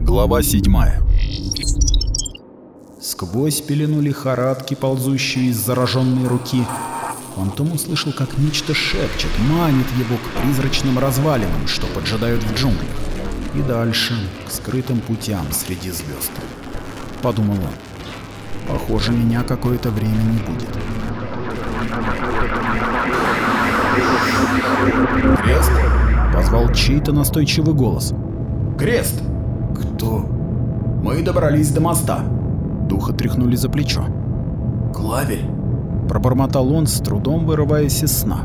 Глава 7 Сквозь пелену лихорадки, ползущую из зараженной руки, Фантом услышал, как нечто шепчет, манит его к призрачным развалинам, что поджидают в джунглях. И дальше, к скрытым путям среди звезд. Подумал он. Похоже, меня какое-то время не будет. «Крест?» — позвал чей-то настойчивый голос. «Крест!» «Кто?» «Мы добрались до моста». Духа тряхнули за плечо. «Клавель?» — пробормотал он, с трудом вырываясь из сна.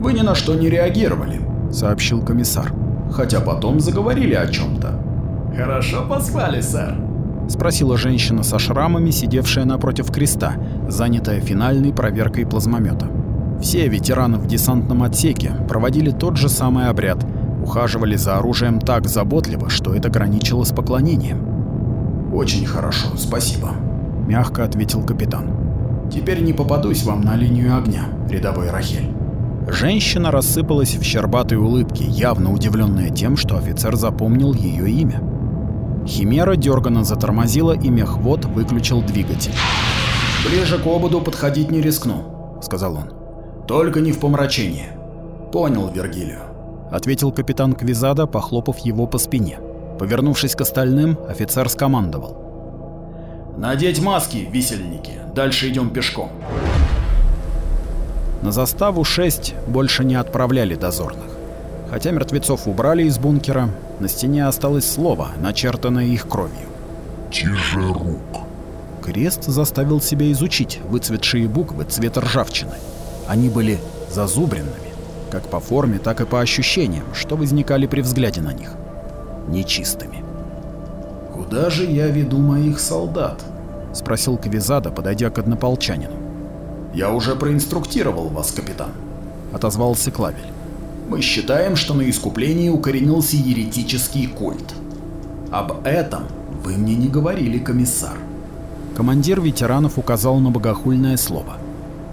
«Вы ни на что не реагировали», — сообщил комиссар. «Хотя потом заговорили о чем-то». «Хорошо поспали, сэр?» — спросила женщина со шрамами, сидевшая напротив креста, занятая финальной проверкой плазмомета. Все ветераны в десантном отсеке проводили тот же самый обряд, ухаживали за оружием так заботливо, что это граничило с поклонением. «Очень хорошо, спасибо», — мягко ответил капитан. «Теперь не попадусь вам на линию огня, рядовой Рахель». Женщина рассыпалась в щербатой улыбке, явно удивленная тем, что офицер запомнил ее имя. Химера дерганно затормозила, и мехвод выключил двигатель. «Ближе к ободу подходить не рискну», — сказал он. Только не в помрачение. Понял, Вергилио, ответил капитан Квизада, похлопав его по спине. Повернувшись к остальным, офицер скомандовал: Надеть маски, висельники. Дальше идем пешком. На заставу 6 больше не отправляли дозорных. Хотя мертвецов убрали из бункера, на стене осталось слово, начертанное их кровью. Тяжерук. Крест заставил себя изучить выцветшие буквы цвета ржавчины. Они были зазубренными, как по форме, так и по ощущениям, что возникали при взгляде на них. Нечистыми. «Куда же я веду моих солдат?» — спросил Квизада, подойдя к однополчанину. «Я уже проинструктировал вас, капитан», — отозвался Клавель. «Мы считаем, что на искуплении укоренился еретический культ. Об этом вы мне не говорили, комиссар». Командир ветеранов указал на богохульное слово —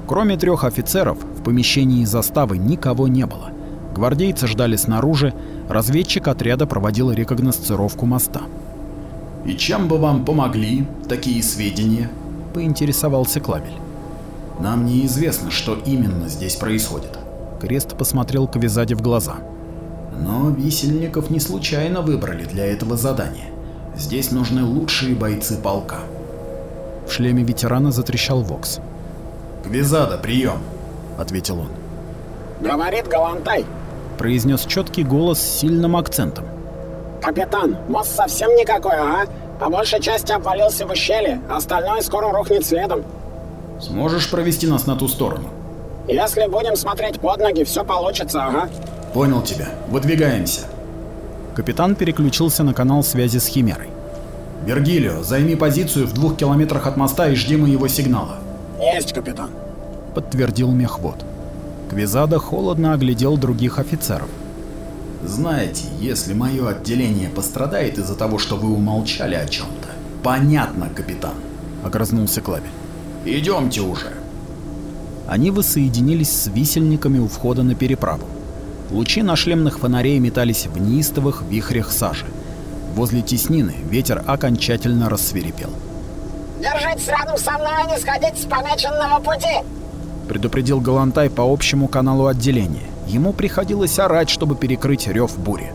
Кроме трех офицеров, помещении заставы никого не было. Гвардейцы ждали снаружи, разведчик отряда проводил рекогносцировку моста. «И чем бы вам помогли такие сведения?» — поинтересовался Клавель. «Нам неизвестно, что именно здесь происходит». Крест посмотрел Кавизаде в глаза. «Но висельников не случайно выбрали для этого задания. Здесь нужны лучшие бойцы полка». В шлеме ветерана затрещал Вокс. «Квизада, прием!» — ответил он. «Говорит Галантай», — произнес четкий голос с сильным акцентом. «Капитан, мост совсем никакой, ага. По большей части обвалился в ущелье, остальное скоро рухнет следом». «Сможешь провести нас на ту сторону?» «Если будем смотреть под ноги, все получится, ага». «Понял тебя. Выдвигаемся». Капитан переключился на канал связи с Химерой. «Вергилио, займи позицию в двух километрах от моста и жди моего сигнала». «Есть, капитан», — подтвердил мехвод. Квизада холодно оглядел других офицеров. «Знаете, если мое отделение пострадает из-за того, что вы умолчали о чем-то...» «Понятно, капитан», — огрызнулся Клавель. «Идемте уже». Они воссоединились с висельниками у входа на переправу. Лучи нашлемных фонарей метались в неистовых вихрях сажи. Возле теснины ветер окончательно рассверепел. Держитесь рядом со мной, а не сходите с помеченного пути!» Предупредил Галантай по общему каналу отделения. Ему приходилось орать, чтобы перекрыть рев бури.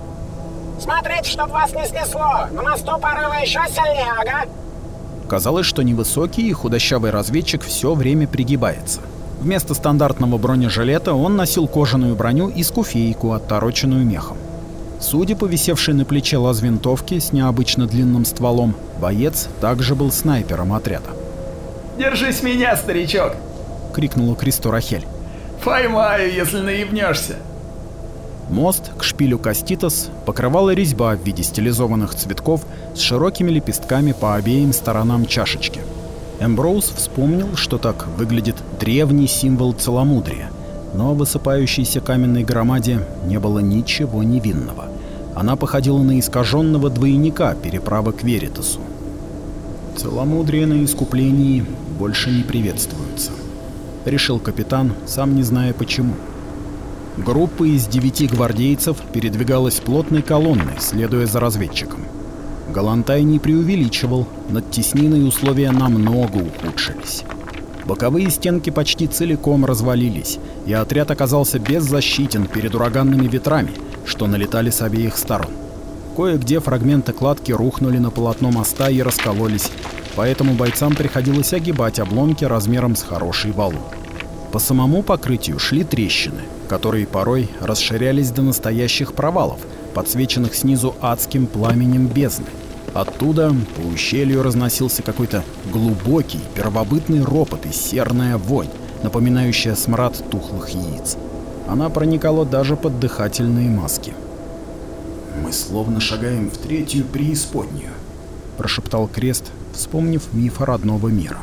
«Смотрите, чтоб вас не снесло! На мосту порывы еще сильнее, ага!» Казалось, что невысокий и худощавый разведчик все время пригибается. Вместо стандартного бронежилета он носил кожаную броню и скуфейку, оттороченную мехом. Судя по висевшей на плече лаз-винтовки с необычно длинным стволом, боец также был снайпером отряда. «Держись меня, старичок!» — крикнула Кристо Рахель. «Поймаю, если наебнешься!» Мост к шпилю Каститос покрывала резьба в виде стилизованных цветков с широкими лепестками по обеим сторонам чашечки. Эмброуз вспомнил, что так выглядит древний символ целомудрия, но в высыпающейся каменной громаде не было ничего невинного. Она походила на искаженного двойника переправы к Веритасу. Целомудрие на искуплении больше не приветствуется, решил капитан, сам не зная почему. Группа из девяти гвардейцев передвигалась плотной колонной, следуя за разведчиком. Галантай не преувеличивал, над тесниной условия намного ухудшились. Боковые стенки почти целиком развалились, и отряд оказался беззащитен перед ураганными ветрами, что налетали с обеих сторон. Кое-где фрагменты кладки рухнули на полотно моста и раскололись, поэтому бойцам приходилось огибать обломки размером с хороший валун. По самому покрытию шли трещины, которые порой расширялись до настоящих провалов, подсвеченных снизу адским пламенем бездны. Оттуда по ущелью разносился какой-то глубокий первобытный ропот и серная вонь, напоминающая смрад тухлых яиц. Она проникала даже под дыхательные маски. «Мы словно шагаем в третью преисподнюю», — прошептал Крест, вспомнив миф родного мира.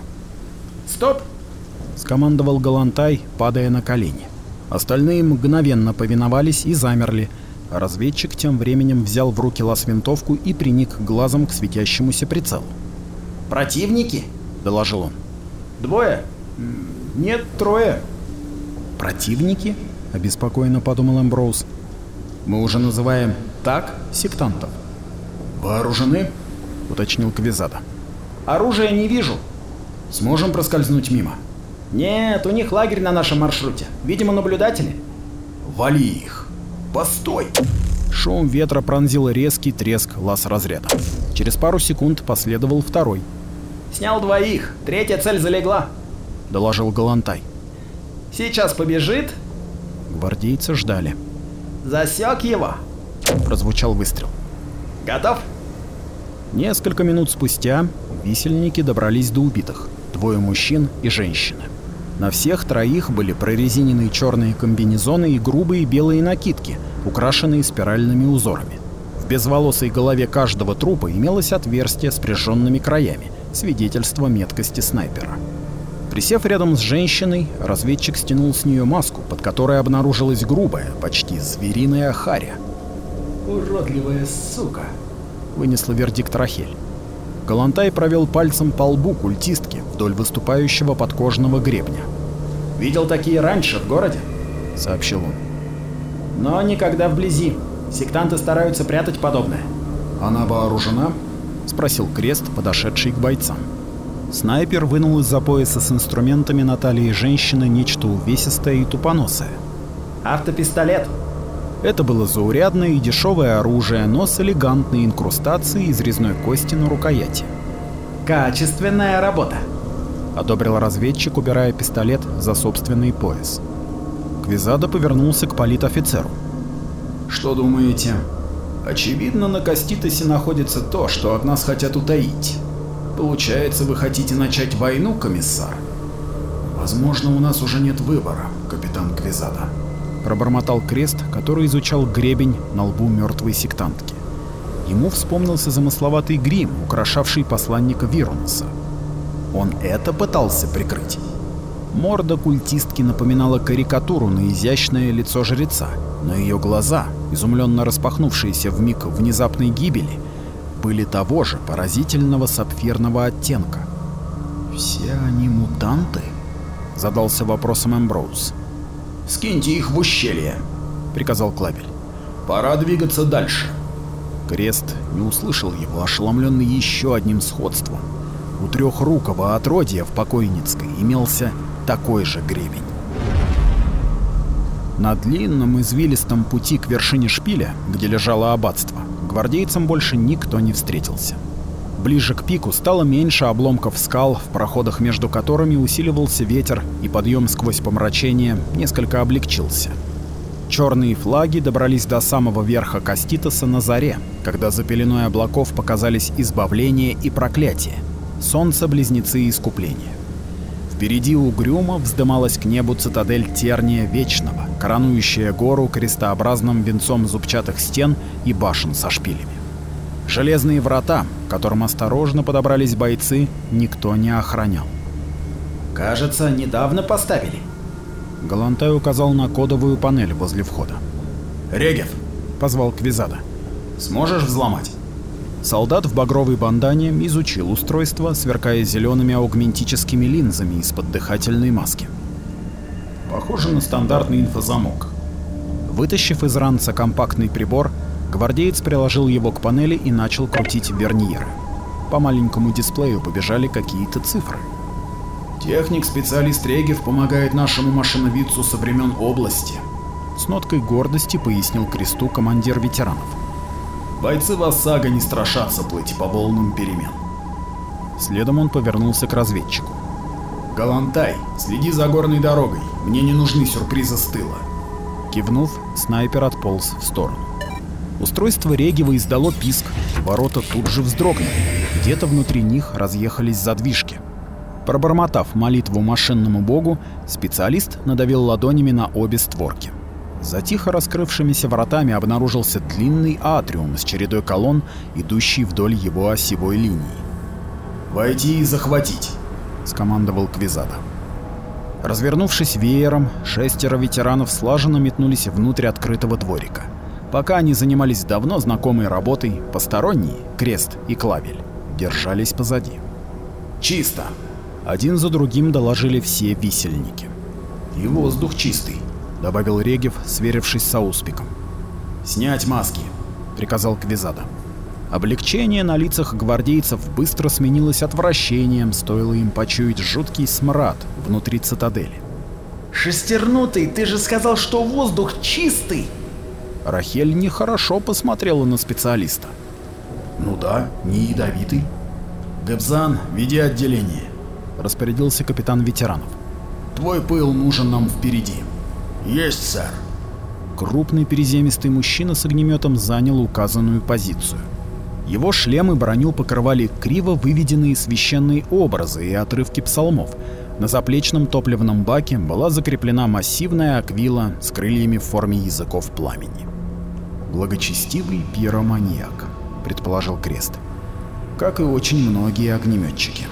Стоп! — скомандовал Галантай, падая на колени. Остальные мгновенно повиновались и замерли, а разведчик тем временем взял в руки лаз-винтовку и приник глазом к светящемуся прицелу. Противники? — доложил он. Двое? Нет, трое. «Противники?» — обеспокоенно подумал Эмброуз. «Мы уже называем так сектантов». «Вооружены?» — уточнил Квизада. Оружия не вижу. «Сможем проскользнуть мимо?» Нет, у них лагерь на нашем маршруте. Видимо, наблюдатели. «Вали их! Постой!» Шум ветра пронзил резкий треск лаз-разряда. Через пару секунд последовал второй, Снял двоих. Третья цель залегла. доложил Галантай. Сейчас побежит. Гвардейцы ждали. Засек его. Прозвучал выстрел. Готов? Несколько минут спустя висельники добрались до убитых. Двое мужчин и женщины. На всех троих были прорезиненные черные комбинезоны и грубые белые накидки, украшенные спиральными узорами. В безволосой голове каждого трупа имелось отверстие с прижженными краями, свидетельство меткости снайпера. Присев рядом с женщиной, разведчик стянул с нее маску, под которой обнаружилась грубая, почти звериная харя. Уродливая сука. Вынесла вердикт Рахель. Галантай провел пальцем по лбу культистки вдоль выступающего подкожного гребня. Видел такие раньше в городе, Сообщил он. но никогда вблизи. Сектанты стараются прятать подобное. «Она вооружена?» — спросил Крест, подошедший к бойцам. Снайпер вынул из-за пояса с инструментами на талии женщины нечто увесистое и тупоносое. Автопистолет. Это было заурядное и дешевое оружие, но с элегантной инкрустацией из резной кости на рукояти. Качественная работа. Одобрил разведчик, убирая пистолет за собственный пояс. Квизада повернулся к политофицеру. «Что думаете?» «Очевидно, на Каститосе находится то, что от нас хотят утаить. Получается, вы хотите начать войну, комиссар?» «Возможно, у нас уже нет выбора, капитан Квизада», — пробормотал Крест, который изучал гребень на лбу мертвой сектантки. Ему вспомнился замысловатый грим, украшавший посланника Виронуса. Он это пытался прикрыть. Морда культистки напоминала карикатуру на изящное лицо жреца, но ее глаза, изумленно распахнувшиеся в миг внезапной гибели, были того же поразительного сапфирного оттенка. «Все они мутанты?» — задался вопросом Эмброуз. «Скиньте их в ущелье», — приказал Клабель. «Пора двигаться дальше». Крест не услышал его, ошеломленный еще одним сходством. У трехрукого отродья в покойницкой имелся такой же гребень. На длинном извилистом пути к вершине шпиля, где лежало аббатство, гвардейцам больше никто не встретился. Ближе к пику стало меньше обломков скал, в проходах между которыми усиливался ветер, и подъем сквозь помрачение несколько облегчился. Черные флаги добрались до самого верха Каститоса на заре, когда за пеленой облаков показались избавление и проклятие, солнце-близнецы искупления. Впереди угрюмо вздымалась к небу цитадель Терния Вечного, коронующая гору крестообразным венцом зубчатых стен и башен со шпилями. Железные врата, к которым осторожно подобрались бойцы, никто не охранял. Кажется, недавно поставили. Галантай указал на кодовую панель возле входа. «Регев!» — позвал Квизада. «Сможешь взломать?» Солдат в багровой бандане изучил устройство, сверкая зелеными аугментическими линзами из-под дыхательной маски. «Похоже на стандартный инфозамок», — Вытащив из ранца компактный прибор, гвардеец приложил его к панели и начал крутить верниеры. По маленькому дисплею побежали какие-то цифры. Техник-специалист Регев помогает нашему машиновидцу со времен области. С ноткой гордости пояснил Кресту командир ветеранов. Бойцы Вассага не страшатся плыть по волнам перемен. Следом он повернулся к разведчику. Галантай, следи за горной дорогой, мне не нужны сюрпризы с тыла. Кивнув, снайпер отполз в сторону. Устройство Регева издало писк, ворота тут же вздрогнули. Где-то внутри них разъехались задвижки. Пробормотав молитву машинному богу, специалист надавил ладонями на обе створки. За тихо раскрывшимися вратами обнаружился длинный атриум с чередой колонн, идущий вдоль его осевой линии. «Войти и захватить!» — скомандовал Квизада. Развернувшись веером, шестеро ветеранов слаженно метнулись внутрь открытого дворика. Пока они занимались давно знакомой работой, посторонние, Крест и Клавель, держались позади. «Чисто!» Один за другим доложили все висельники. «И воздух чистый», — добавил Регев, сверившись с ауспиком. «Снять маски», — приказал Квизада. Облегчение на лицах гвардейцев быстро сменилось отвращением, стоило им почуять жуткий смрад внутри цитадели. «Шестернутый, ты же сказал, что воздух чистый!» Рахель нехорошо посмотрела на специалиста. «Ну да, не ядовитый». «Габзан, веди отделение», — распорядился капитан ветеранов. «Твой пыл нужен нам впереди». «Есть, сэр». Крупный приземистый мужчина с огнеметом занял указанную позицию. Его шлем и броню покрывали криво выведенные священные образы и отрывки псалмов. На заплечном топливном баке была закреплена массивная аквила с крыльями в форме языков пламени. Благочестивый пироманьяк, предположил Крест. Как и очень многие огнеметчики.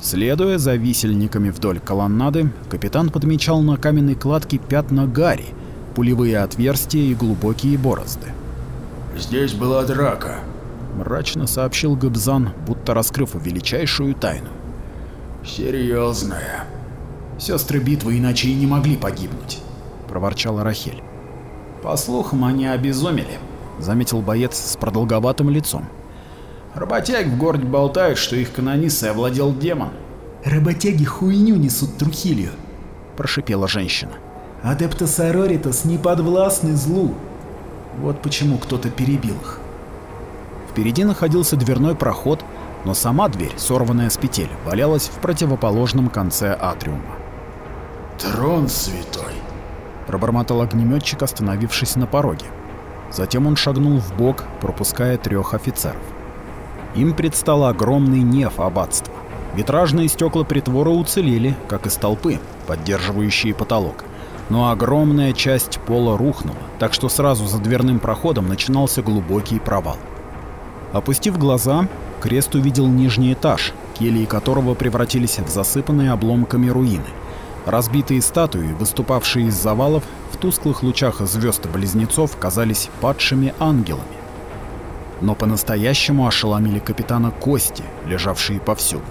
Следуя за висельниками вдоль колоннады, капитан подмечал на каменной кладке пятна гари, пулевые отверстия и глубокие борозды. «Здесь была драка», — мрачно сообщил Габзан, будто раскрыв величайшую тайну. «Серьезная». «Сестры битвы иначе и не могли погибнуть», — проворчала Рахель. «По слухам, они обезумели», — заметил боец с продолговатым лицом. «Работяги в городе болтают, что их канонисой овладел демон». «Работяги хуйню несут Трухилью», — прошипела женщина. «Адептос Ароритас не подвластны злу. Вот почему кто-то перебил их». Впереди находился дверной проход, но сама дверь, сорванная с петель, валялась в противоположном конце атриума. «Трон святой!» — пробормотал огнеметчик, остановившись на пороге. Затем он шагнул в бок, пропуская трех офицеров. Им предстал огромный неф аббатства. Витражные стекла притвора уцелели, как и столпы, поддерживающие потолок. Но огромная часть пола рухнула, так что сразу за дверным проходом начинался глубокий провал. Опустив глаза, Крест увидел нижний этаж, кельи которого превратились в засыпанные обломками руины. Разбитые статуи, выступавшие из завалов, в тусклых лучах звезд близнецов казались падшими ангелами. Но по-настоящему ошеломили капитана кости, лежавшие повсюду.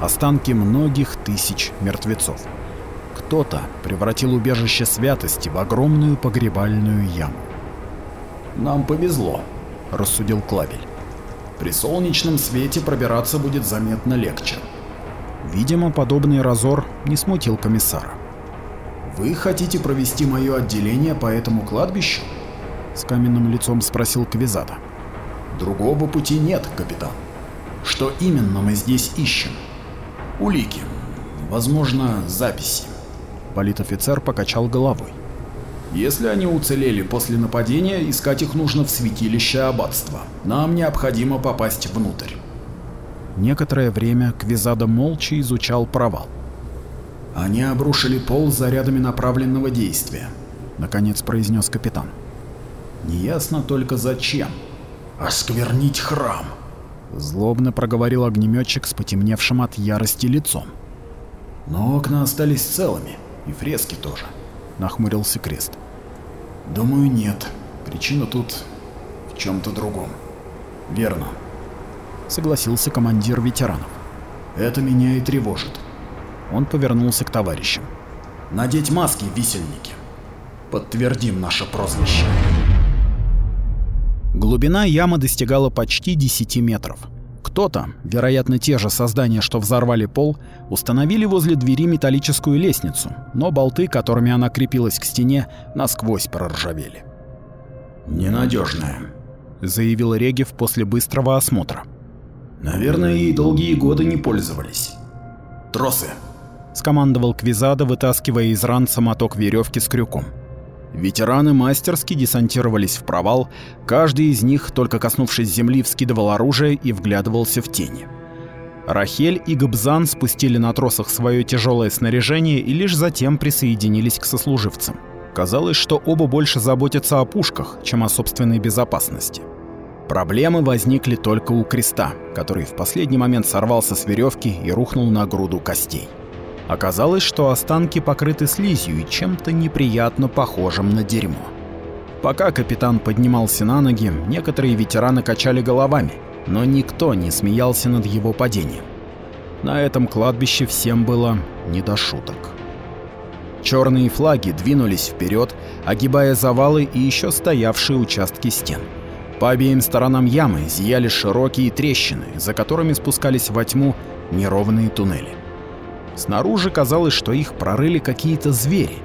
Останки многих тысяч мертвецов. Кто-то превратил убежище святости в огромную погребальную яму. «Нам повезло», — рассудил Клавель. При солнечном свете пробираться будет заметно легче. Видимо, подобный разор не смутил комиссара. «Вы хотите провести мое отделение по этому кладбищу?» С каменным лицом спросил Квизада. «Другого пути нет, капитан. Что именно мы здесь ищем? Улики. Возможно, записи». Политофицер покачал головой. Если они уцелели после нападения, искать их нужно в святилище аббатства. Нам необходимо попасть внутрь. Некоторое время Квизада молча изучал провал. Они обрушили пол зарядами направленного действия, наконец произнес капитан. Неясно только зачем. Осквернить храм. Злобно проговорил огнеметчик с потемневшим от ярости лицом. Но окна остались целыми, и фрески тоже нахмурился Крест. Думаю, нет. Причина тут в чем-то другом. Верно. Согласился командир ветеранов. Это меня и тревожит. Он повернулся к товарищам. Надеть маски, висельники. подтвердим наше прозвище. Глубина ямы достигала почти 10 метров. Кто-то, вероятно те же создания, что взорвали пол, установили возле двери металлическую лестницу, но болты, которыми она крепилась к стене, насквозь проржавели. Ненадежная, заявил Регев после быстрого осмотра. Наверное, ей долгие годы не пользовались. Тросы, скомандовал Квизада, вытаскивая из ранца моток веревки с крюком. Ветераны мастерски десантировались в провал, каждый из них, только коснувшись земли, вскидывал оружие и вглядывался в тени. Рахель и Габзан спустили на тросах свое тяжелое снаряжение и лишь затем присоединились к сослуживцам. Казалось, что оба больше заботятся о пушках, чем о собственной безопасности. Проблемы возникли только у креста, который в последний момент сорвался с веревки и рухнул на груду костей. Оказалось, что останки покрыты слизью и чем-то неприятно похожим на дерьмо. Пока капитан поднимался на ноги, некоторые ветераны качали головами, но никто не смеялся над его падением. На этом кладбище всем было не до шуток. Черные флаги двинулись вперед, огибая завалы и еще стоявшие участки стен. По обеим сторонам ямы зияли широкие трещины, за которыми спускались во тьму неровные туннели. Снаружи казалось, что их прорыли какие-то звери,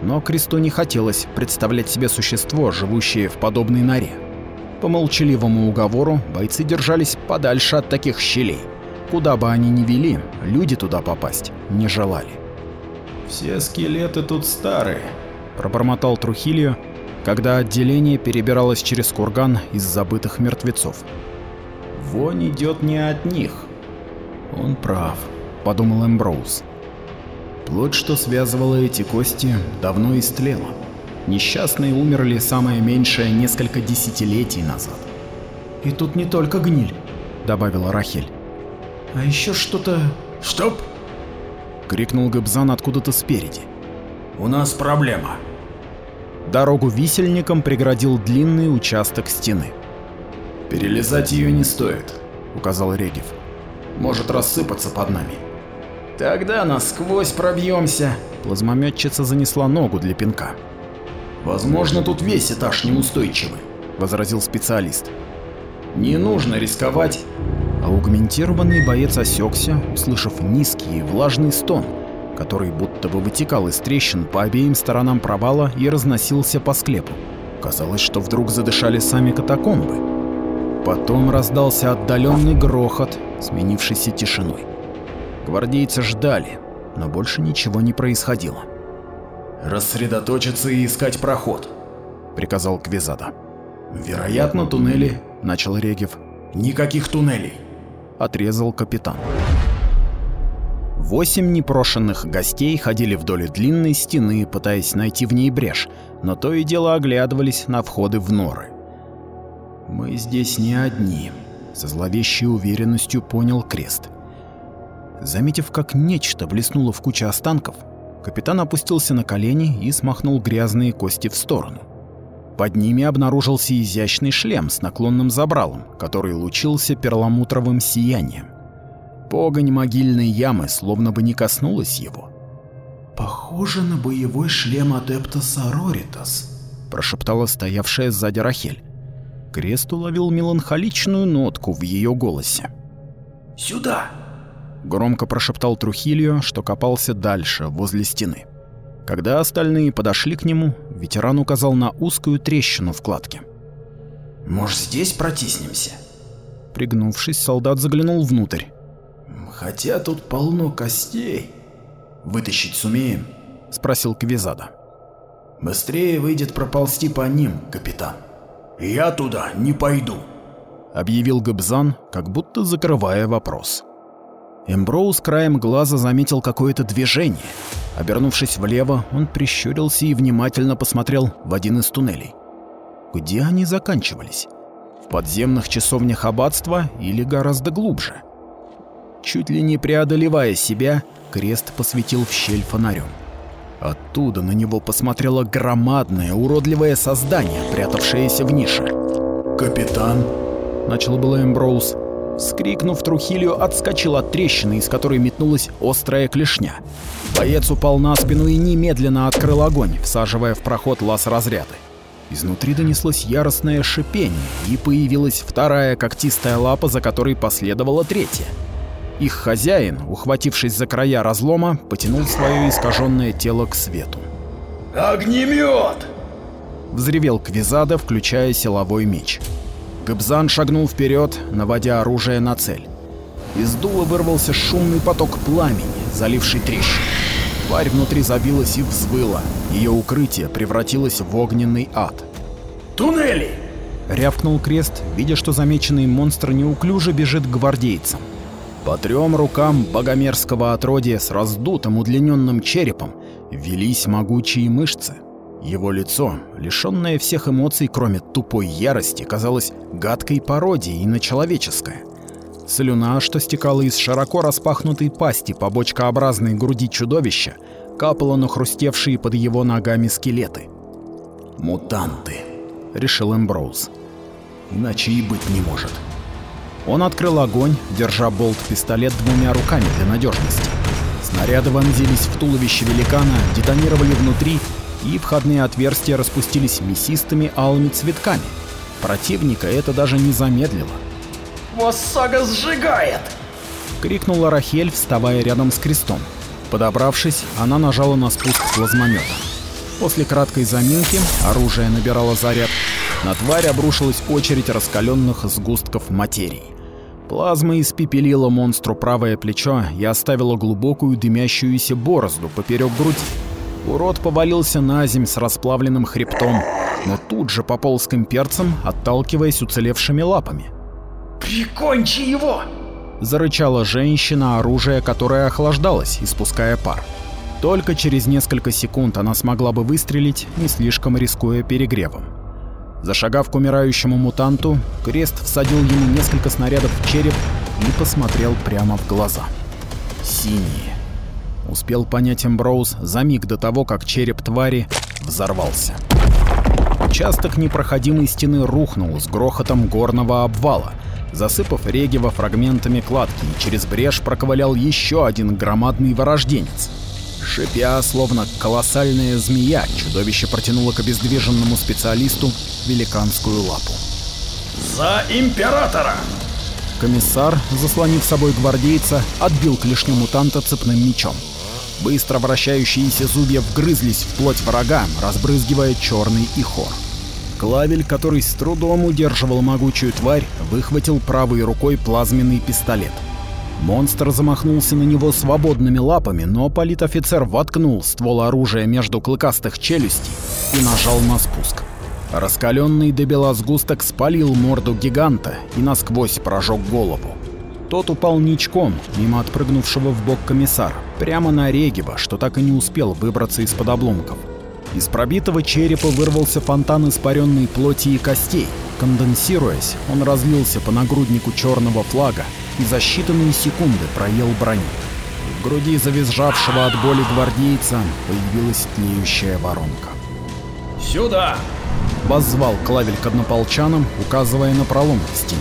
но Кресту не хотелось представлять себе существо, живущее в подобной норе. По молчаливому уговору бойцы держались подальше от таких щелей. Куда бы они ни вели, люди туда попасть не желали. «Все скелеты тут старые», — пробормотал Трухилио, когда отделение перебиралось через курган из забытых мертвецов. «Вонь идет не от них». Он прав. — подумал Эмброуз. Плоть, что связывала эти кости, давно истлела. Несчастные умерли самое меньшее несколько десятилетий назад. «И тут не только гниль», — добавила Рахель. «А еще что-то...» «Стоп!» — крикнул Габзан откуда-то спереди. «У нас проблема». Дорогу висельникам преградил длинный участок стены. «Перелезать ее не стоит», — указал Регев. «Может рассыпаться под нами». Тогда насквозь пробьемся. Плазмометчица занесла ногу для пинка. Возможно, тут весь этаж неустойчивый, возразил специалист. Не нужно рисковать. Аугментированный боец осекся, услышав низкий и влажный стон, который будто бы вытекал из трещин по обеим сторонам провала и разносился по склепу. Казалось, что вдруг задышали сами катакомбы. Потом раздался отдаленный грохот, сменившийся тишиной. Гвардейцы ждали, но больше ничего не происходило. «Рассредоточиться и искать проход», — приказал Квизада. «Вероятно, туннели», — начал Регев. «Никаких туннелей», — отрезал капитан. Восемь непрошенных гостей ходили вдоль длинной стены, пытаясь найти в ней брешь, но то и дело оглядывались на входы в норы. «Мы здесь не одни», — со зловещей уверенностью понял Крест. Заметив, как нечто блеснуло в куче останков, капитан опустился на колени и смахнул грязные кости в сторону. Под ними обнаружился изящный шлем с наклонным забралом, который лучился перламутровым сиянием. Погонь могильной ямы словно бы не коснулась его. «Похоже на боевой шлем адепта Сороритас», – прошептала стоявшая сзади Рахель. Крест уловил меланхоличную нотку в ее голосе. «Сюда!» Громко прошептал Трухильо, что копался дальше, возле стены. Когда остальные подошли к нему, ветеран указал на узкую трещину в кладке. «Может, здесь протиснемся?» Пригнувшись, солдат заглянул внутрь. «Хотя тут полно костей. Вытащить сумеем?» — спросил Квизада. «Быстрее выйдет проползти по ним, капитан». «Я туда не пойду», — объявил Габзан, как будто закрывая вопрос. Эмброуз краем глаза заметил какое-то движение. Обернувшись влево, он прищурился и внимательно посмотрел в один из туннелей. Где они заканчивались? В подземных часовнях аббатства или гораздо глубже? Чуть ли не преодолевая себя, крест посветил в щель фонарем. Оттуда на него посмотрело громадное, уродливое создание, прятавшееся в нише. «Капитан», — начал было Эмброуз, Скрикнув, Трухилио отскочил от трещины, из которой метнулась острая клешня. Боец упал на спину и немедленно открыл огонь, всаживая в проход лаз-разряды. Изнутри донеслось яростное шипение, и появилась вторая когтистая лапа, за которой последовала третья. Их хозяин, ухватившись за края разлома, потянул свое искаженное тело к свету. «Огнемет!» — взревел Квизада, включая силовой меч. Габзан шагнул вперед, наводя оружие на цель. Из дула вырвался шумный поток пламени, заливший трещину. Тварь внутри забилась и взвыла. Ее укрытие превратилось в огненный ад. «Туннели!» — рявкнул Крест, видя, что замеченный монстр неуклюже бежит к гвардейцам. По трем рукам богомерзкого отродья с раздутым удлиненным черепом велись могучие мышцы. Его лицо, лишённое всех эмоций, кроме тупой ярости, казалось гадкой пародией на человеческое. Слюна, что стекала из широко распахнутой пасти по бочкообразной груди чудовища, капала на хрустевшие под его ногами скелеты. «Мутанты», — решил Эмброуз. «Иначе и быть не может». Он открыл огонь, держа болт-пистолет двумя руками для надежности. Снаряды вонзились в туловище великана, детонировали внутри, и входные отверстия распустились мясистыми алыми цветками. Противника это даже не замедлило. «Вас сжигает!» — крикнула Рахель, вставая рядом с крестом. Подобравшись, она нажала на спуск плазмомета. После краткой заминки оружие набирало заряд. На тварь обрушилась очередь раскаленных сгустков материи. Плазма испепелила монстру правое плечо и оставила глубокую дымящуюся борозду поперек груди. Урод повалился на земь с расплавленным хребтом, но тут же пополз к имперцам, отталкиваясь уцелевшими лапами. «Прикончи его!» Зарычала женщина, оружие которое охлаждалось, испуская пар. Только через несколько секунд она смогла бы выстрелить, не слишком рискуя перегревом. Зашагав к умирающему мутанту, Крест всадил ему несколько снарядов в череп и посмотрел прямо в глаза. Синие. Успел понять Эмброуз за миг до того, как череп твари взорвался. Участок непроходимой стены рухнул с грохотом горного обвала, засыпав Регева фрагментами кладки, и через брешь проковылял еще один громадный ворожденец. Шипя, словно колоссальная змея, чудовище протянуло к обездвиженному специалисту великанскую лапу. «За императора!» Комиссар, заслонив собой гвардейца, отбил клешню мутанта цепным мечом. Быстро вращающиеся зубья вгрызлись в плоть врага, разбрызгивая черный ихор. Клавель, который с трудом удерживал могучую тварь, выхватил правой рукой плазменный пистолет. Монстр замахнулся на него свободными лапами, но политофицер воткнул ствол оружия между клыкастых челюстей и нажал на спуск. Раскаленный до бела сгусток спалил морду гиганта и насквозь прожег голову. Тот упал ничком, мимо отпрыгнувшего в бок комиссара, прямо на Регева, что так и не успел выбраться из-под обломков. Из пробитого черепа вырвался фонтан испаренной плоти и костей. Конденсируясь, он разлился по нагруднику черного флага и за считанные секунды проел броню. В груди завизжавшего от боли гвардейца появилась тлеющая воронка. «Сюда!» — воззвал Клавель к однополчанам, указывая на пролом в стене.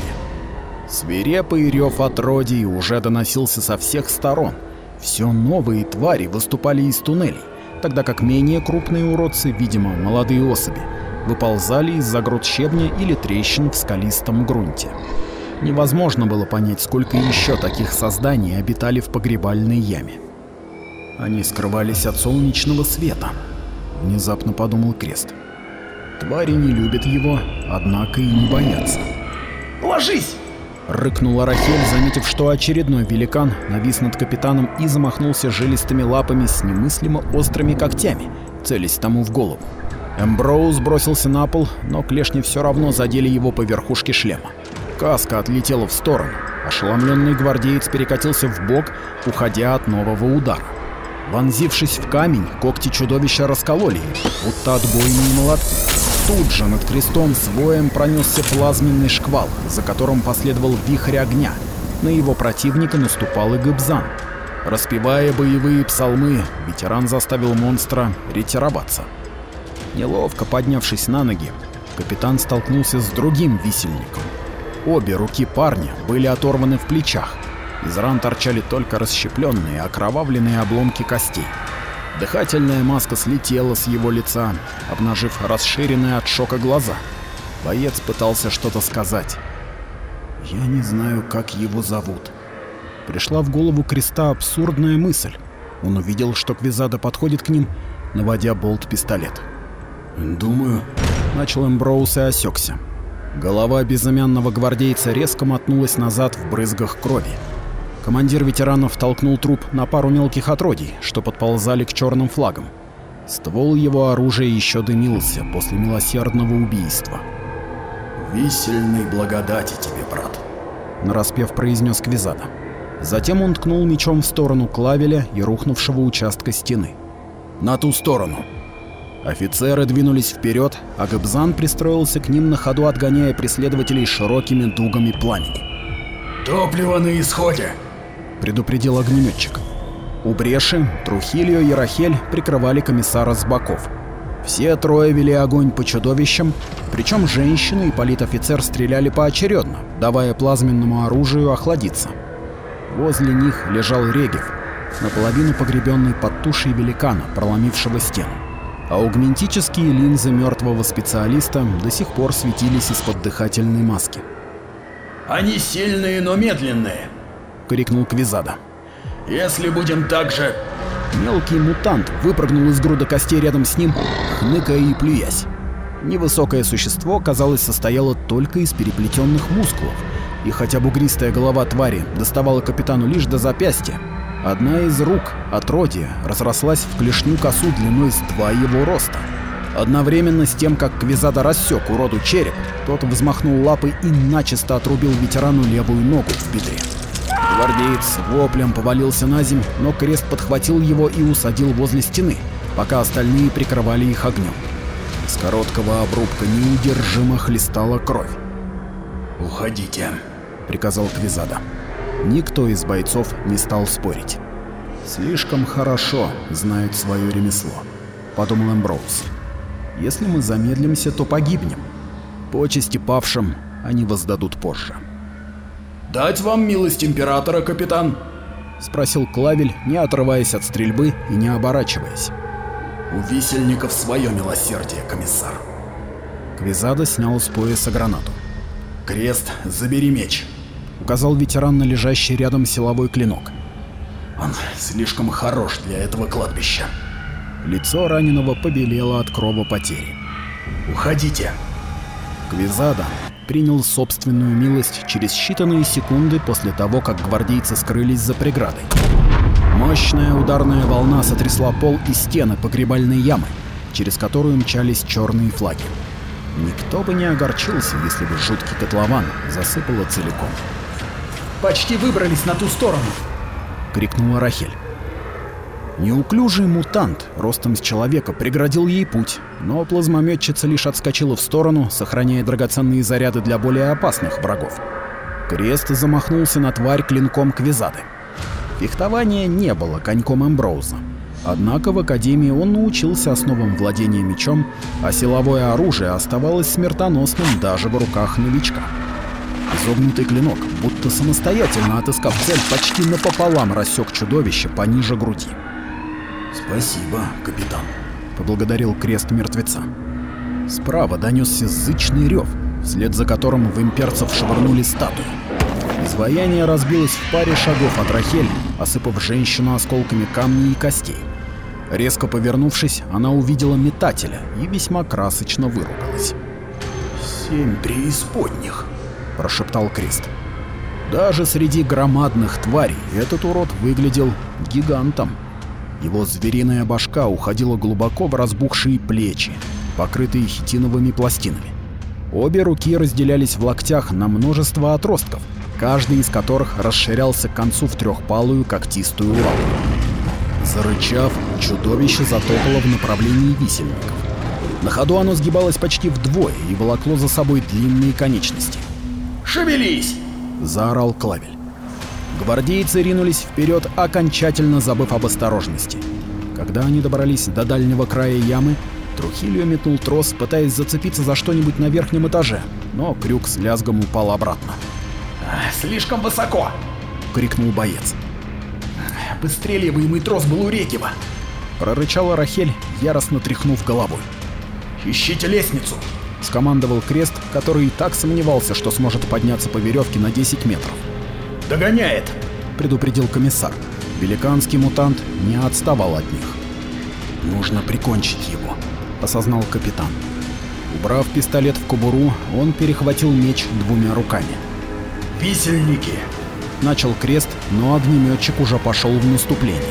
Свирепый рев отродий уже доносился со всех сторон. Все новые твари выступали из туннелей, тогда как менее крупные уродцы, видимо, молодые особи, выползали из-за груд щебня или трещин в скалистом грунте. Невозможно было понять, сколько еще таких созданий обитали в погребальной яме. Они скрывались от солнечного света, внезапно подумал Крест. Твари не любят его, однако и не боятся. «Ложись!» Рыкнула Рахель, заметив, что очередной великан навис над капитаном и замахнулся жилистыми лапами с немыслимо острыми когтями, целясь тому в голову. Эмброуз бросился на пол, но клешни все равно задели его по верхушке шлема. Каска отлетела в сторону. Ошеломленный гвардеец перекатился в бок, уходя от нового удара. Вонзившись в камень, когти чудовища раскололи будто отбойные молотки. Тут же над крестом с воем пронесся плазменный шквал, за которым последовал вихрь огня. На его противника наступал и Гыбзан. Распевая боевые псалмы, ветеран заставил монстра ретироваться. Неловко поднявшись на ноги, капитан столкнулся с другим висельником. Обе руки парня были оторваны в плечах. Из ран торчали только расщепленные, окровавленные обломки костей. Дыхательная маска слетела с его лица, обнажив расширенные от шока глаза. Боец пытался что-то сказать. «Я не знаю, как его зовут». Пришла в голову Креста абсурдная мысль. Он увидел, что Квизада подходит к ним, наводя болт-пистолет. «Думаю...» — начал Эмброуз и осекся. Голова безымянного гвардейца резко мотнулась назад в брызгах крови. Командир ветеранов толкнул труп на пару мелких отродий, что подползали к черным флагам. Ствол его оружия еще дымился после милосердного убийства. «Висельной благодати тебе, брат», — нараспев произнес Квизада. Затем он ткнул мечом в сторону Клавеля и рухнувшего участка стены. «На ту сторону!» Офицеры двинулись вперед, а Габзан пристроился к ним на ходу, отгоняя преследователей широкими дугами пламени. «Топливо на исходе!» — предупредил огнеметчик. У бреши Трухильо и Рахель прикрывали комиссара с боков. Все трое вели огонь по чудовищам, причем женщины и политофицер стреляли поочередно, давая плазменному оружию охладиться. Возле них лежал Регев, наполовину погребенный под тушей великана, проломившего стену. Аугментические линзы мертвого специалиста до сих пор светились из-под дыхательной маски. «Они сильные, но медленные!» — крикнул Квизада. «Если будем так же...» Мелкий мутант выпрыгнул из груда костей рядом с ним, хныкая и плюясь. Невысокое существо, казалось, состояло только из переплетенных мускулов, и хотя бугристая голова твари доставала капитану лишь до запястья, одна из рук, отродья, разрослась в клешню косу длиной с два его роста. Одновременно с тем, как Квизада рассек уроду череп, тот взмахнул лапой и начисто отрубил ветерану левую ногу в бедре. Гвардеец воплем повалился на земь, но крест подхватил его и усадил возле стены, пока остальные прикрывали их огнем. С короткого обрубка неудержимо хлестала кровь. «Уходите», — приказал Квизада. Никто из бойцов не стал спорить. «Слишком хорошо знают свое ремесло», — подумал Эмброуз. «Если мы замедлимся, то погибнем. Почести павшим они воздадут позже». «Дать вам милость императора, капитан?» — спросил Клавель, не отрываясь от стрельбы и не оборачиваясь. «У висельников свое милосердие, комиссар». Квизада снял с пояса гранату. «Крест, забери меч», — указал ветеран на лежащий рядом силовой клинок. «Он слишком хорош для этого кладбища». Лицо раненого побелело от кровопотери. «Уходите!» Квизада принял собственную милость через считанные секунды после того, как гвардейцы скрылись за преградой. Мощная ударная волна сотрясла пол и стены погребальной ямы, через которую мчались черные флаги. Никто бы не огорчился, если бы жуткий котлован засыпало целиком. «Почти выбрались на ту сторону!» — крикнула Рахель. Неуклюжий мутант, ростом с человека, преградил ей путь, но плазмометчица лишь отскочила в сторону, сохраняя драгоценные заряды для более опасных врагов. Крест замахнулся на тварь клинком Квизады. Фехтование не было коньком Эмброуза. Однако в Академии он научился основам владения мечом, а силовое оружие оставалось смертоносным даже в руках новичка. Изогнутый клинок, будто самостоятельно отыскав цель, почти напополам рассек чудовище пониже груди. «Спасибо, капитан», — поблагодарил крест мертвеца. Справа донесся зычный рев, вслед за которым в имперцев швырнули статую. Изваяние разбилось в паре шагов от Рахель, осыпав женщину осколками камней и костей. Резко повернувшись, она увидела метателя и весьма красочно выругалась. «Семь преисподних», — прошептал Крест. Даже среди громадных тварей этот урод выглядел гигантом. Его звериная башка уходила глубоко в разбухшие плечи, покрытые хитиновыми пластинами. Обе руки разделялись в локтях на множество отростков, каждый из которых расширялся к концу в трехпалую когтистую лапу. Зарычав, чудовище затопало в направлении висельников. На ходу оно сгибалось почти вдвое и волокло за собой длинные конечности. «Шевелись!» — заорал Клавель. Гвардейцы ринулись вперед, окончательно забыв об осторожности. Когда они добрались до дальнего края ямы, Трухильо метнул трос, пытаясь зацепиться за что-нибудь на верхнем этаже, но крюк с лязгом упал обратно. «Слишком высоко!» — крикнул боец. «Выстреливаемый трос был у Рекива!» — прорычала Рахель, яростно тряхнув головой. «Ищите лестницу!» — скомандовал Крест, который и так сомневался, что сможет подняться по веревке на 10 метров. «Догоняет!» — предупредил комиссар. Великанский мутант не отставал от них. «Нужно прикончить его», — осознал капитан. Убрав пистолет в кобуру, он перехватил меч двумя руками. «Висельники!» — начал Крест, но огнеметчик уже пошел в наступление.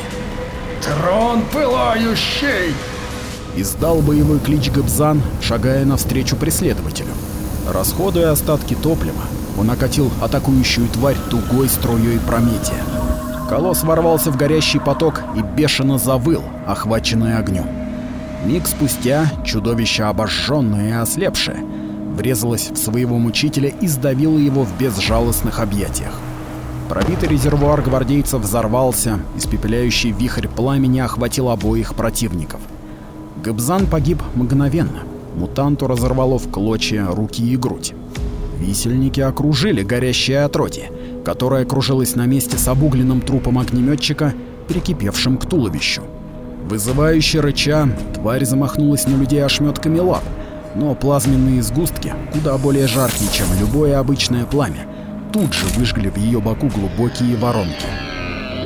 «Трон пылающий!» Издал боевой клич Габзан, шагая навстречу преследователю. Расходуя остатки топлива, он окатил атакующую тварь тугой струей прометия. Колосс ворвался в горящий поток и бешено завыл, охваченный огнем. Миг спустя чудовище, обожженное и ослепшее, врезалось в своего мучителя и сдавило его в безжалостных объятиях. Пробитый резервуар гвардейцев взорвался, испепеляющий вихрь пламени охватил обоих противников. Габзан погиб мгновенно. Мутанту разорвало в клочья руки и грудь. Висельники окружили горящее отродье, которое кружилось на месте с обугленным трупом огнеметчика, прикипевшим к туловищу. Вызывающе рыча, тварь замахнулась на людей ошметками лап, но плазменные сгустки, куда более жаркие, чем любое обычное пламя, тут же выжгли в ее боку глубокие воронки.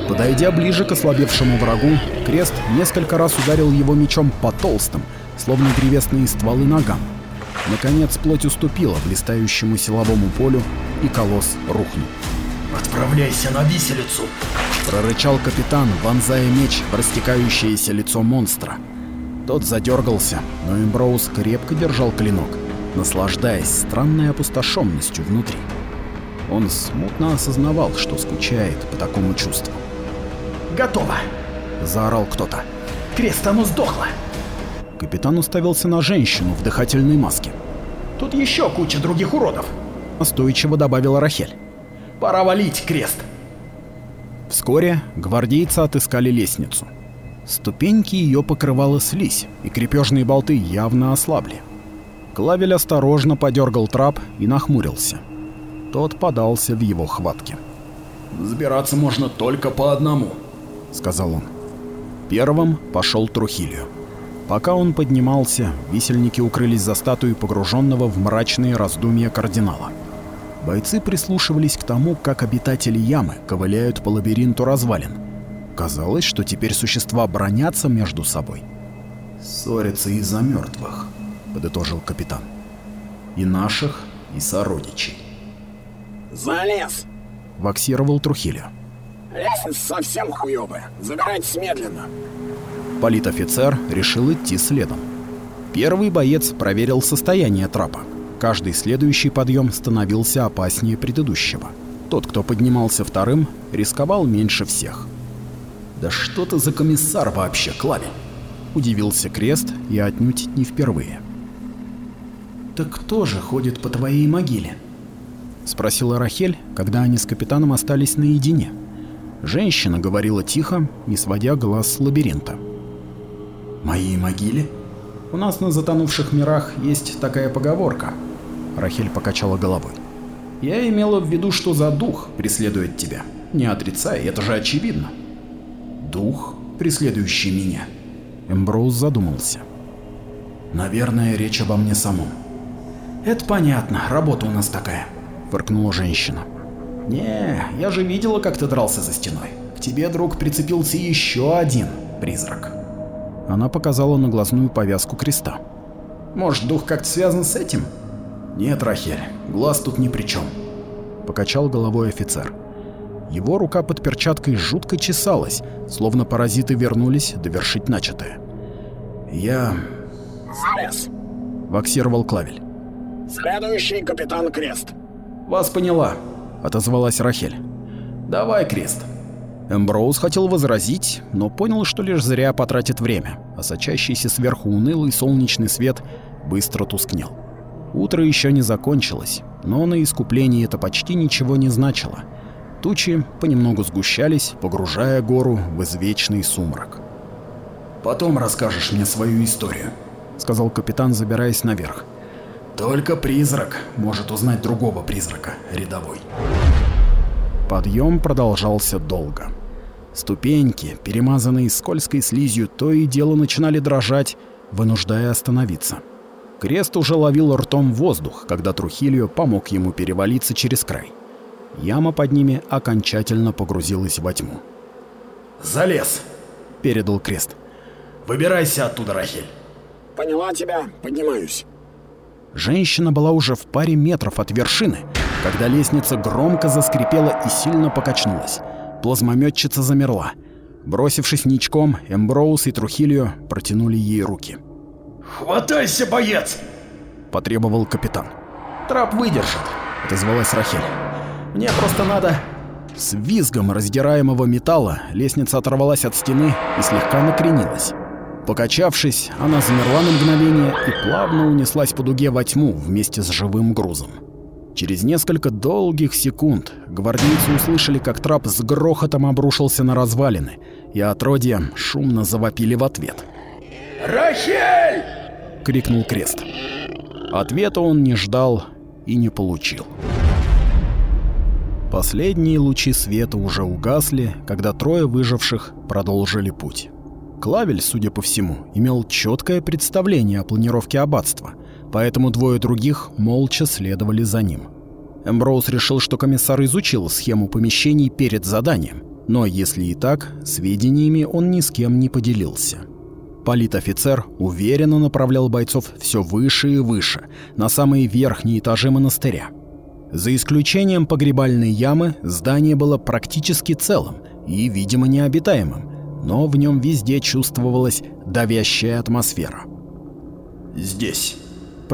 Подойдя ближе к ослабевшему врагу, крест несколько раз ударил его мечом по толстым, словно древесные стволы ногам. Наконец плоть уступила блистающему силовому полю, и колосс рухнул. «Отправляйся на виселицу!» — прорычал капитан, вонзая меч в растекающееся лицо монстра. Тот задергался, но Эмброуз крепко держал клинок, наслаждаясь странной опустошенностью внутри. Он смутно осознавал, что скучает по такому чувству. «Готово!» — заорал кто-то. «Крест, оно сдохло!» Капитан уставился на женщину в дыхательной маске. «Тут еще куча других уродов!» — настойчиво добавила Рахель. «Пора валить, Крест!» Вскоре гвардейцы отыскали лестницу. Ступеньки ее покрывала слизь, и крепежные болты явно ослабли. Клавель осторожно подергал трап и нахмурился. Тот подался в его хватке. «Сбираться можно только по одному», — сказал он. Первым пошел Трухилио. Пока он поднимался, висельники укрылись за статуей погруженного в мрачные раздумья кардинала. Бойцы прислушивались к тому, как обитатели ямы ковыляют по лабиринту развалин. Казалось, что теперь существа бронятся между собой. «Ссорятся из-за мертвых», — подытожил капитан. «И наших, и сородичей». «Залез!» — ваксировал Трухилио. «Лестница совсем хуёвая. Забирайтесь медленно». Политофицер решил идти следом. Первый боец проверил состояние трапа. Каждый следующий подъем становился опаснее предыдущего. Тот, кто поднимался вторым, рисковал меньше всех. «Да что ты за комиссар вообще, Клави?» – удивился Крест и отнюдь не впервые. «Так кто же ходит по твоей могиле?» – спросила Рахель, когда они с капитаном остались наедине. Женщина говорила тихо, не сводя глаз с лабиринта. «Моей могиле?» «У нас на затонувших мирах есть такая поговорка», — Рахель покачала головой. «Я имела в виду, что за дух преследует тебя. Не отрицай, это же очевидно». «Дух, преследующий меня?» Эмброуз задумался. «Наверное, речь обо мне самом». «Это понятно, работа у нас такая», — фыркнула женщина. «Не, я же видела, как ты дрался за стеной. К тебе, друг, прицепился еще один призрак». Она показала на глазную повязку креста. «Может, дух как-то связан с этим?» «Нет, Рахель, глаз тут ни при чем», — покачал головой офицер. Его рука под перчаткой жутко чесалась, словно паразиты вернулись довершить начатое. «Я...» «Залез!» — ваксировал Клавель. «Следующий капитан Крест». «Вас поняла», — отозвалась Рахель. «Давай, Крест». Эмброуз хотел возразить, но понял, что лишь зря потратит время, а сочащийся сверху унылый солнечный свет быстро тускнел. Утро еще не закончилось, но на искуплении это почти ничего не значило. Тучи понемногу сгущались, погружая гору в извечный сумрак. «Потом расскажешь мне свою историю», — сказал капитан, забираясь наверх. Только призрак может узнать другого призрака, рядовой. Подъем продолжался долго. Ступеньки, перемазанные скользкой слизью, то и дело начинали дрожать, вынуждая остановиться. Крест уже ловил ртом воздух, когда Трухильо помог ему перевалиться через край. Яма под ними окончательно погрузилась во тьму. «Залез!» — передал Крест. «Выбирайся оттуда, Рахель!» «Поняла тебя, поднимаюсь!» Женщина была уже в паре метров от вершины, когда лестница громко заскрипела и сильно покачнулась. Плазмомётчица замерла. Бросившись ничком, Эмброуз и Трухильо протянули ей руки. «Хватайся, боец!» – потребовал капитан. «Трап выдержит», – отозвалась Рахель. «Мне просто надо...» С визгом раздираемого металла лестница оторвалась от стены и слегка накренилась. Покачавшись, она замерла на мгновение и плавно унеслась по дуге во тьму вместе с живым грузом. Через несколько долгих секунд гвардейцы услышали, как трап с грохотом обрушился на развалины, и отродья шумно завопили в ответ. «Рахель!» — крикнул Крест. Ответа он не ждал и не получил. Последние лучи света уже угасли, когда трое выживших продолжили путь. Клавель, судя по всему, имел четкое представление о планировке аббатства, поэтому двое других молча следовали за ним. Эмброуз решил, что комиссар изучил схему помещений перед заданием, но если и так, сведениями он ни с кем не поделился. Политофицер уверенно направлял бойцов все выше и выше, на самые верхние этажи монастыря. За исключением погребальной ямы, здание было практически целым и, видимо, необитаемым, но в нем везде чувствовалась давящая атмосфера. «Здесь», —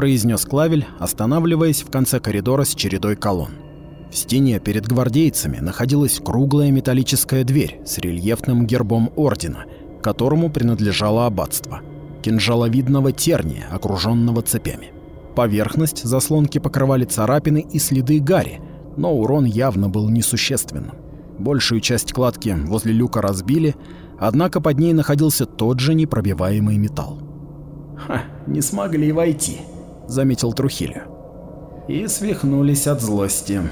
произнес Клавель, останавливаясь в конце коридора с чередой колонн. В стене перед гвардейцами находилась круглая металлическая дверь с рельефным гербом ордена, которому принадлежало аббатство. Кинжаловидного терния, окруженного цепями. Поверхность заслонки покрывали царапины и следы гари, но урон явно был несущественным. Большую часть кладки возле люка разбили, однако под ней находился тот же непробиваемый металл. «Ха, не смогли войти», — заметил Трухиля. И свихнулись от злости.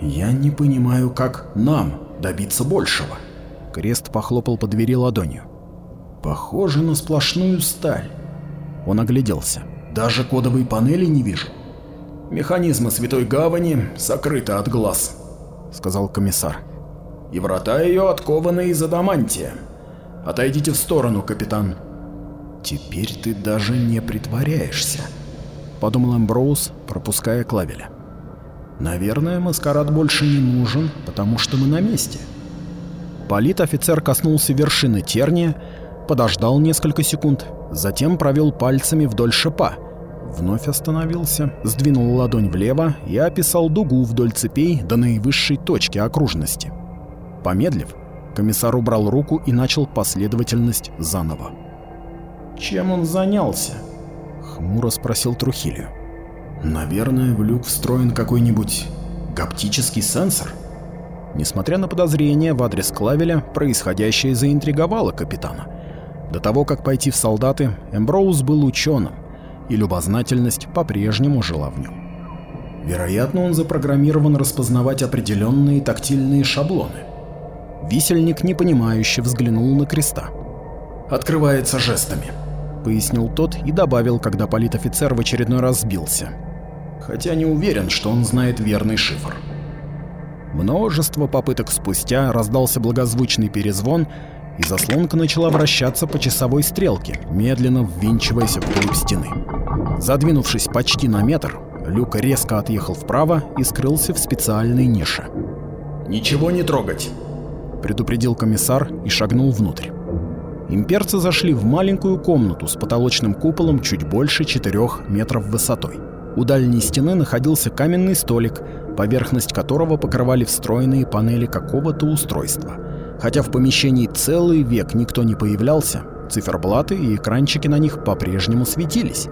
«Я не понимаю, как нам добиться большего». Крест похлопал по двери ладонью. «Похоже на сплошную сталь». Он огляделся. «Даже кодовой панели не вижу». «Механизмы Святой Гавани сокрыты от глаз», — сказал комиссар и врата ее откованы из адамантия. Отойдите в сторону, капитан. Теперь ты даже не притворяешься, подумал Амброуз, пропуская Клавеля. Наверное, маскарад больше не нужен, потому что мы на месте. Политофицер коснулся вершины терния, подождал несколько секунд, затем провел пальцами вдоль шипа, вновь остановился, сдвинул ладонь влево и описал дугу вдоль цепей до наивысшей точки окружности. Помедлив, комиссар убрал руку и начал последовательность заново. «Чем он занялся?» — хмуро спросил Трухилио. «Наверное, в люк встроен какой-нибудь гаптический сенсор?» Несмотря на подозрения в адрес Клавеля, происходящее заинтриговало капитана. До того, как пойти в солдаты, Эмброуз был ученым, и любознательность по-прежнему жила в нем. Вероятно, он запрограммирован распознавать определенные тактильные шаблоны. Висельник непонимающе взглянул на креста. «Открывается жестами», — пояснил тот и добавил, когда политофицер в очередной раз сбился. «Хотя не уверен, что он знает верный шифр». Множество попыток спустя раздался благозвучный перезвон, и заслонка начала вращаться по часовой стрелке, медленно ввинчиваясь вглубь стены. Задвинувшись почти на метр, люк резко отъехал вправо и скрылся в специальной нише. «Ничего не трогать!» предупредил комиссар и шагнул внутрь. Имперцы зашли в маленькую комнату с потолочным куполом чуть больше 4 метров высотой. У дальней стены находился каменный столик, поверхность которого покрывали встроенные панели какого-то устройства. Хотя в помещении целый век никто не появлялся, циферблаты и экранчики на них по-прежнему светились.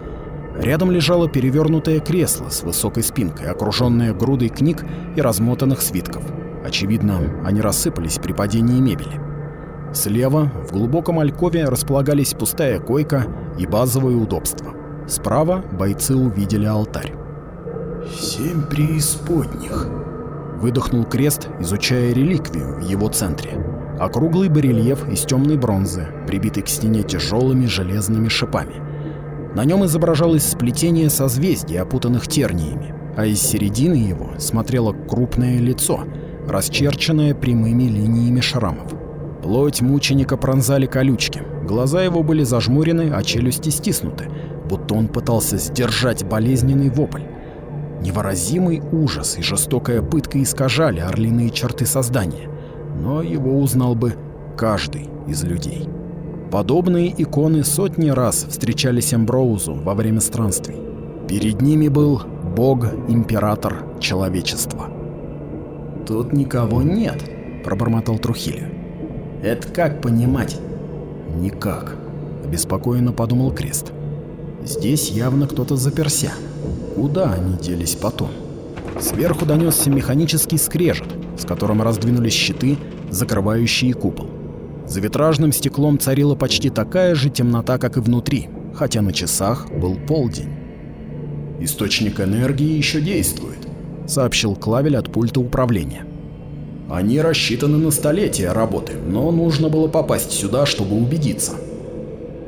Рядом лежало перевернутое кресло с высокой спинкой, окруженное грудой книг и размотанных свитков. Очевидно, они рассыпались при падении мебели. Слева, в глубоком алькове, располагались пустая койка и базовые удобства. Справа бойцы увидели алтарь. «Семь преисподних», — выдохнул крест, изучая реликвию в его центре. Округлый барельеф из темной бронзы, прибитый к стене тяжелыми железными шипами. На нем изображалось сплетение созвездий, опутанных терниями, а из середины его смотрело крупное лицо, расчерченное прямыми линиями шрамов. Плоть мученика пронзали колючки, глаза его были зажмурены, а челюсти стиснуты, будто он пытался сдержать болезненный вопль. Невыразимый ужас и жестокая пытка искажали орлиные черты создания, но его узнал бы каждый из людей. Подобные иконы сотни раз встречались Эмброузу во время странствий. Перед ними был бог-император человечества. «Тут никого нет», — пробормотал Трухиля. Это как понимать? Никак, обеспокоенно подумал Крест. Здесь явно кто-то заперся. Куда они делись потом? Сверху донесся механический скрежет, с которым раздвинулись щиты, закрывающие купол. За витражным стеклом царила почти такая же темнота, как и внутри, хотя на часах был полдень. «Источник энергии еще действует», — сообщил Клавель от пульта управления. Они рассчитаны на столетия работы, но нужно было попасть сюда, чтобы убедиться.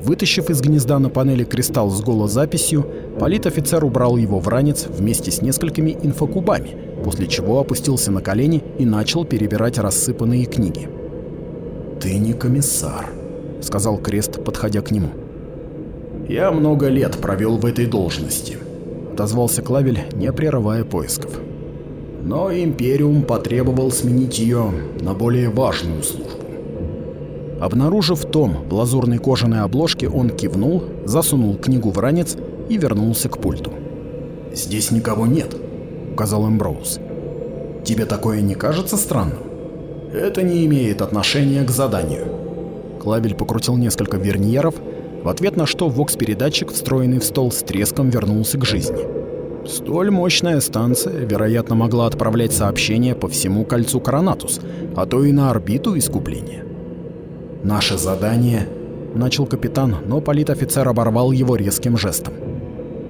Вытащив из гнезда на панели кристалл с голозаписью, политофицер убрал его в ранец вместе с несколькими инфокубами, после чего опустился на колени и начал перебирать рассыпанные книги. «Ты не комиссар», — сказал Крест, подходя к нему. «Я много лет провел в этой должности», — отозвался Клавель, не прерывая поисков но Империум потребовал сменить ее на более важную службу. Обнаружив том в лазурной кожаной обложке, он кивнул, засунул книгу в ранец и вернулся к пульту. «Здесь никого нет», — указал Эмброуз. «Тебе такое не кажется странным? Это не имеет отношения к заданию». Клавель покрутил несколько верниеров, в ответ на что вокс-передатчик, встроенный в стол, с треском вернулся к жизни. Столь мощная станция, вероятно, могла отправлять сообщения по всему кольцу Коронатус, а то и на орбиту искупления. «Наше задание...» — начал капитан, но политофицер оборвал его резким жестом.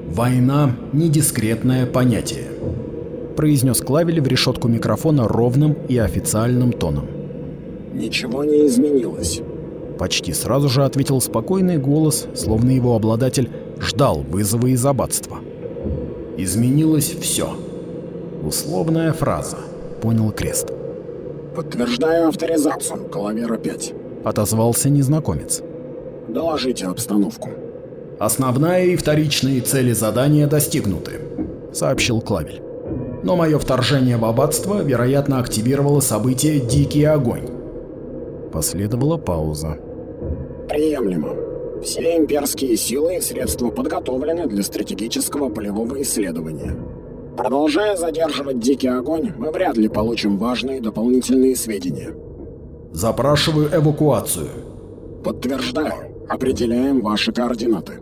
«Война — недискретное понятие», — произнес Клавель в решетку микрофона ровным и официальным тоном. «Ничего не изменилось», — почти сразу же ответил спокойный голос, словно его обладатель ждал вызова из аббатства. Изменилось все. Условная фраза. Понял Крест. Подтверждаю авторизацию, Калавера 5. Отозвался незнакомец. Доложите обстановку. Основная и вторичные цели задания достигнуты, сообщил Клавель. Но мое вторжение в аббатство, вероятно, активировало событие «Дикий огонь». Последовала пауза. Приемлемо. Все имперские силы и средства подготовлены для стратегического полевого исследования. Продолжая задерживать дикий огонь, мы вряд ли получим важные дополнительные сведения. Запрашиваю эвакуацию. Подтверждаю. Определяем ваши координаты.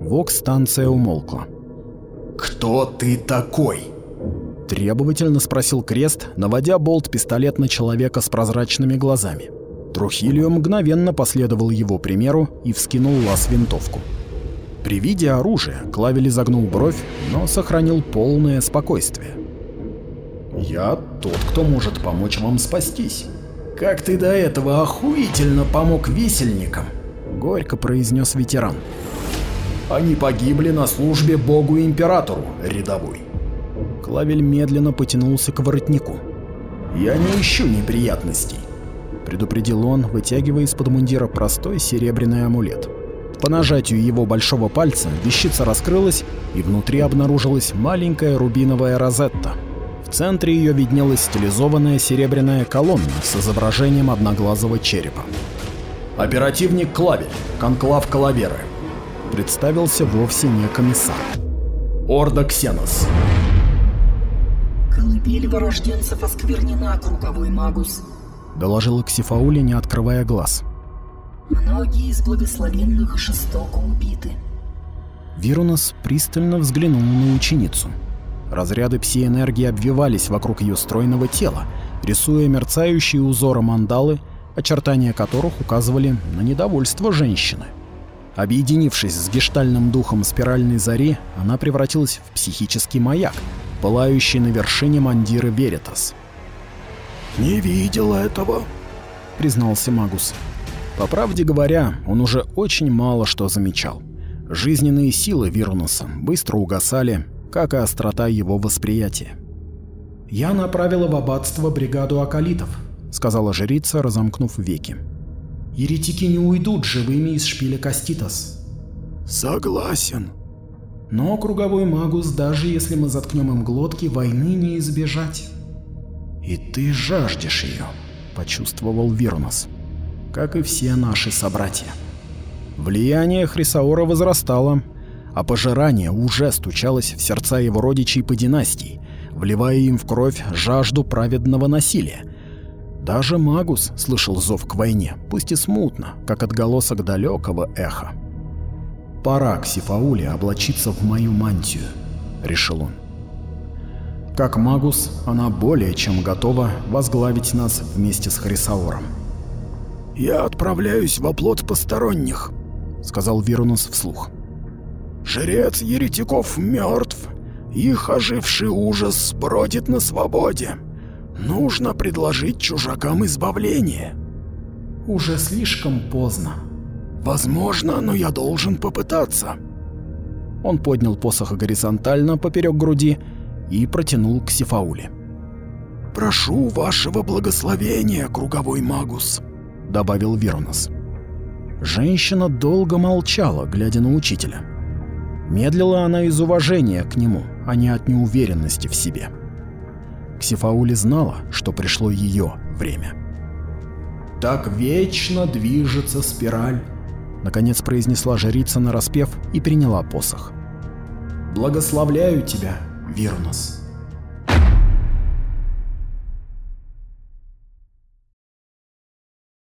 Вокс-станция умолкла. «Кто ты такой?» Требовательно спросил Крест, наводя болт-пистолет на человека с прозрачными глазами. Трухилио мгновенно последовал его примеру и вскинул лаз-винтовку. При виде оружия Клавель загнул бровь, но сохранил полное спокойствие. «Я тот, кто может помочь вам спастись. Как ты до этого охуительно помог висельникам!» — горько произнес ветеран. «Они погибли на службе богу-императору, рядовой». Клавель медленно потянулся к воротнику. «Я не ищу неприятностей предупредил он, вытягивая из-под мундира простой серебряный амулет. По нажатию его большого пальца вещица раскрылась, и внутри обнаружилась маленькая рубиновая розетта. В центре ее виднелась стилизованная серебряная колонна с изображением одноглазого черепа. «Оперативник Клавель, конклав Калаверы», — представился вовсе не комиссар. «Орда Ксенос». «Колыбель вырожденцев осквернена, круговой магус», доложила Ксифаули, не открывая глаз. Многие из благословенных жестоко убиты. Вирунос пристально взглянул на ученицу. Разряды пси-энергии обвивались вокруг ее стройного тела, рисуя мерцающие узоры мандалы, очертания которых указывали на недовольство женщины. Объединившись с гештальным духом спиральной зари, она превратилась в психический маяк, пылающий на вершине мандиры Веритас. «Не видел этого», — признался Магус. По правде говоря, он уже очень мало что замечал. Жизненные силы Вирнуса быстро угасали, как и острота его восприятия. «Я направила в аббатство бригаду акалитов», — сказала жрица, разомкнув веки. «Еретики не уйдут живыми из шпиля Каститас». «Согласен». «Но круговой магус, даже если мы заткнем им глотки, войны не избежать». «И ты жаждешь ее», — почувствовал Вирнус, — «как и все наши собратья». Влияние Хрисаора возрастало, а пожирание уже стучалось в сердца его родичей по династии, вливая им в кровь жажду праведного насилия. Даже Магус слышал зов к войне, пусть и смутно, как отголосок далекого эха. «Пора к Сифауле облачиться в мою мантию», — решил он. Как Магус, она более чем готова возглавить нас вместе с Хрисаором. «Я отправляюсь в оплот посторонних», — сказал Вирунус вслух. «Жрец еретиков мертв, их оживший ужас бродит на свободе. Нужно предложить чужакам избавление». «Уже слишком поздно». «Возможно, но я должен попытаться». Он поднял посох горизонтально поперек груди и протянул к Сифауле. «Прошу вашего благословения, круговой магус», — добавил Веронос. Женщина долго молчала, глядя на учителя. Медлила она из уважения к нему, а не от неуверенности в себе. Ксифаули знала, что пришло ее время. «Так вечно движется спираль», — наконец произнесла жрица нараспев и приняла посох. «Благословляю тебя, Вирнус».